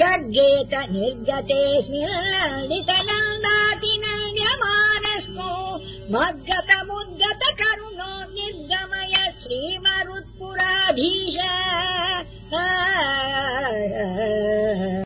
गर्गेत निर्गतेऽस्मिन् लित लण्डाति करुणो निर्गमय श्रीमरुत्पुराधीश।